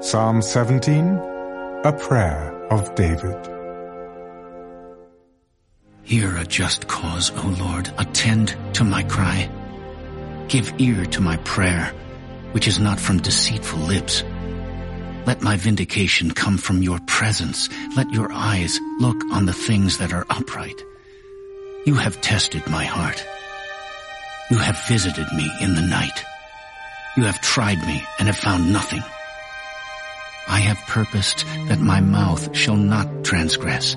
Psalm 17, a prayer of David. Hear a just cause, O Lord. Attend to my cry. Give ear to my prayer, which is not from deceitful lips. Let my vindication come from your presence. Let your eyes look on the things that are upright. You have tested my heart. You have visited me in the night. You have tried me and have found nothing. I have purposed that my mouth shall not transgress.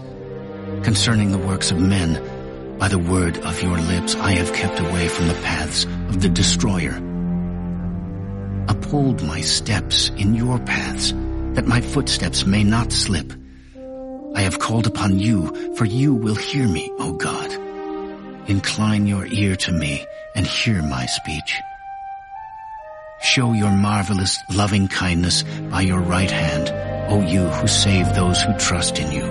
Concerning the works of men, by the word of your lips I have kept away from the paths of the destroyer. Uphold my steps in your paths, that my footsteps may not slip. I have called upon you, for you will hear me, O God. Incline your ear to me and hear my speech. Show your marvelous loving kindness by your right hand, O you who save those who trust in you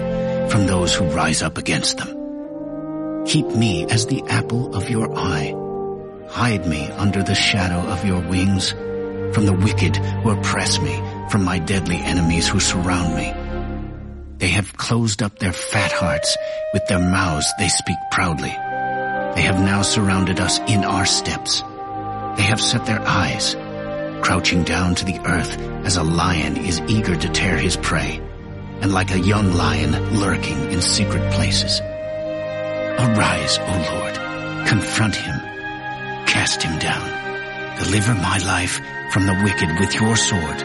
from those who rise up against them. Keep me as the apple of your eye. Hide me under the shadow of your wings from the wicked who oppress me, from my deadly enemies who surround me. They have closed up their fat hearts. With their mouths they speak proudly. They have now surrounded us in our steps. They have set their eyes crouching down to the earth as a lion is eager to tear his prey, and like a young lion lurking in secret places. Arise, O Lord, confront him, cast him down, deliver my life from the wicked with your sword,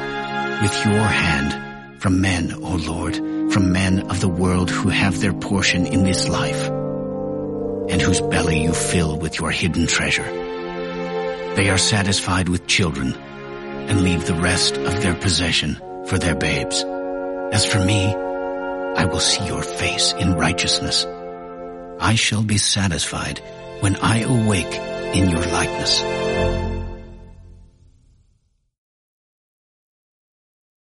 with your hand, from men, O Lord, from men of the world who have their portion in this life, and whose belly you fill with your hidden treasure. They are satisfied with children, and leave the rest of their possession for their babes. As for me, I will see your face in righteousness. I shall be satisfied when I awake in your likeness.